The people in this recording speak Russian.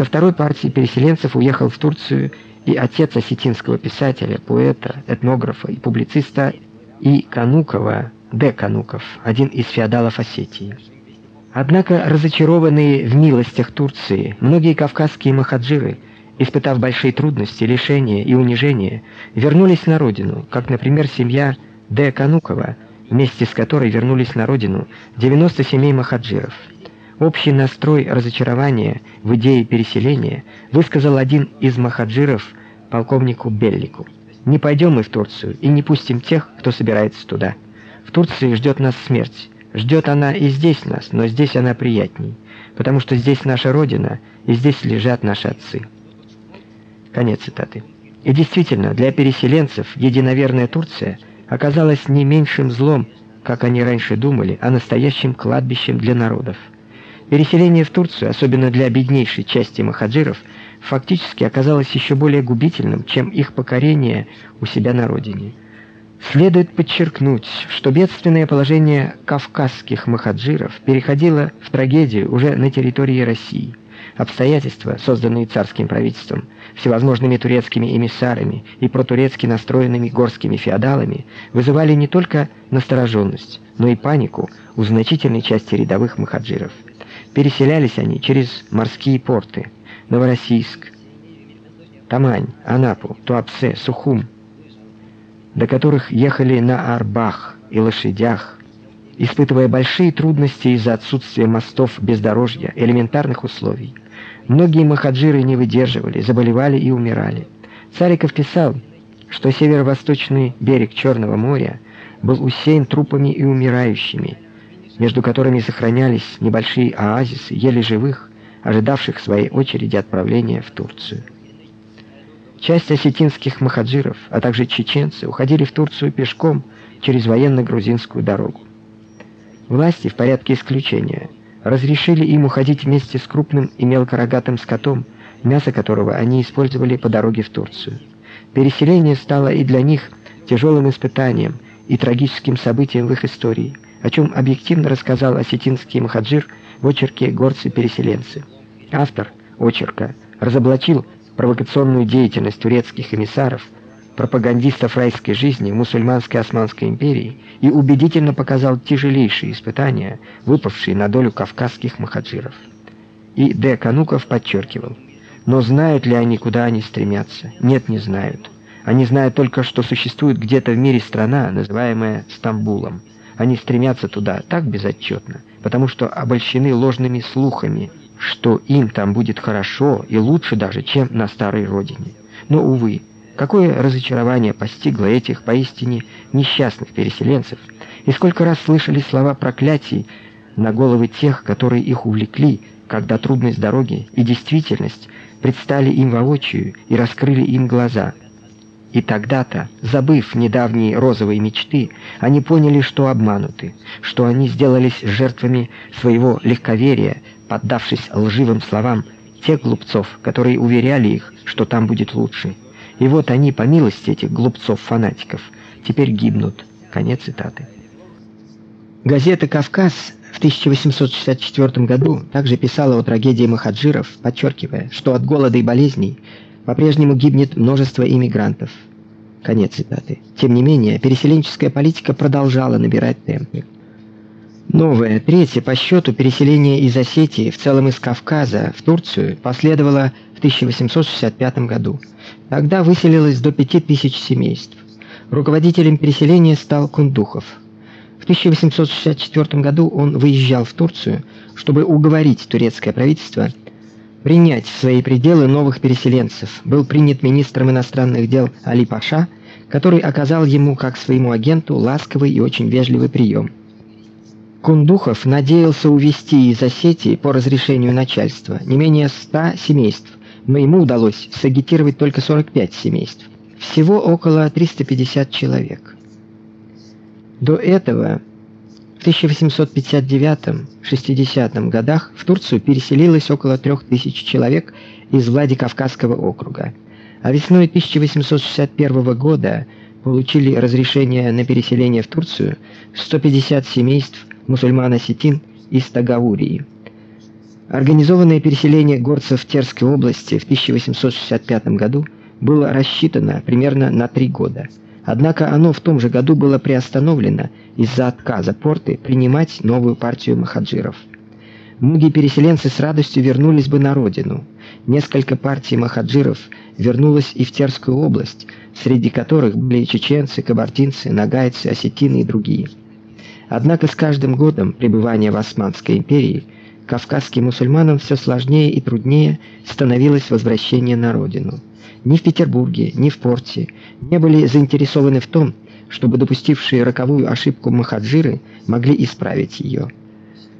Со второй партией переселенцев уехал в Турцию и отец осетинского писателя, поэта, этнографа и публициста И. Канукова, Д. Кануков, один из феодалов Осетии. Однако разочарованные в милостях Турции, многие кавказские махаджиры, испытав большие трудности, лишения и унижения, вернулись на родину, как, например, семья Д. Канукова, вместе с которой вернулись на родину 97 махаджиров. Общий настрой разочарования в идее переселения высказал один из махаджиров полковнику Беллику. Не пойдем мы в Турцию и не пустим тех, кто собирается туда. В Турции ждет нас смерть. Ждет она и здесь нас, но здесь она приятней, потому что здесь наша родина, и здесь лежат наши отцы. Конец цитаты. И действительно, для переселенцев единоверная Турция оказалась не меньшим злом, как они раньше думали, а настоящим кладбищем для народов. Переселение в Турцию, особенно для беднейшей части махаджиров, фактически оказалось еще более губительным, чем их покорение у себя на родине. Следует подчеркнуть, что бедственное положение кавказских махаджиров переходило в трагедию уже на территории России. Обстоятельства, созданные царским правительством, всевозможными турецкими эмиссарами и протурецки настроенными горскими феодалами, вызывали не только настороженность, но и панику у значительной части рядовых махаджиров. Переселялись они через морские порты: Новороссийск, Тамань, Анапу, Туапсе, Сухум, до которых ехали на арбах и лошадях, испытывая большие трудности из-за отсутствия мостов, бездорожья, элементарных условий. Многие махаджиры не выдерживали, заболевали и умирали. Цариков писал, что северо-восточный берег Черного моря был усеян трупами и умирающими между которыми сохранялись небольшие оазисы еле живых, ожидавших своей очереди отправления в Турцию. Часть осетинских махаджиров, а также чеченцы уходили в Турцию пешком через военно-грузинскую дорогу. Власти в порядке исключения разрешили им уходить вместе с крупным и мелкорогатым скотом, мясо которого они использовали по дороге в Турцию. Переселение стало и для них тяжелым испытанием и трагическим событием в их истории – о чем объективно рассказал осетинский махаджир в очерке Горцы-переселенцы. Автор очерка разоблачил провокационную деятельность турецких эмиссаров, пропагандистов райской жизни мусульманской Османской империи и убедительно показал тяжелейшие испытания, выпавшие на долю кавказских махаджиров. И Д. Кануков подчеркивал: "Но знают ли они, куда они стремятся? Нет, не знают. Они знают только, что существует где-то в мире страна, называемая Стамбулом. Они стремятся туда так безотчетно, потому что обольщены ложными слухами, что им там будет хорошо и лучше даже, чем на старой родине. Но увы, какое разочарование постигло этих поистине несчастных переселенцев, и сколько раз слышали слова проклятий на головы тех, которые их увлекли, когда трудность дороги и действительность предстали им воочию и раскрыли им глаза. И тогда-то, забыв недавние розовые мечты, они поняли, что обмануты, что они сделались жертвами своего легковерия, поддавшись лживым словам тех глупцов, которые уверяли их, что там будет лучше. И вот они, по милости этих глупцов-фанатиков, теперь гибнут. Конец цитаты. Газета Кавказ в 1864 году также писала о трагедии махаджиров, подчеркивая, что от голода и болезней по-прежнему гибнет множество иммигрантов. Конец цитаты. Тем не менее, переселенческая политика продолжала набирать темпы. Новое, третье по счету переселение из Осетии, в целом из Кавказа, в Турцию последовало в 1865 году. Тогда выселилось до 5000 семейств. Руководителем переселения стал Кундухов. В 1864 году он выезжал в Турцию, чтобы уговорить турецкое правительство принять в свои пределы новых переселенцев. Был принят министром иностранных дел Али Паша, который оказал ему как своему агенту ласковый и очень вежливый прием. Кундухов надеялся увести из Осетии по разрешению начальства не менее 100 семейств, но ему удалось сагитировать только 45 семейств. Всего около 350 человек. До этого в 1859-60 годах в Турцию переселилось около 3000 человек из Владикавказского округа, а весной 1861 года получили разрешение на переселение в Турцию 150 семейств мусульман-осетин из Тагаурии. Организованное переселение горцев Терской области в 1865 году было рассчитано примерно на три года. Однако оно в том же году было приостановлено из-за отказа порты принимать новую партию махаджиров. Многие переселенцы с радостью вернулись бы на родину. Несколько партий махаджиров вернулось и в Терскую область, среди которых были чеченцы, кабардинцы, нагайцы, осетины и другие. Однако с каждым годом пребывания в Османской империи кавказским мусульманам все сложнее и труднее становилось возвращение на родину. Ни в Петербурге, ни в Порте не были заинтересованы в том, чтобы допустившие роковую ошибку махаджиры могли исправить ее.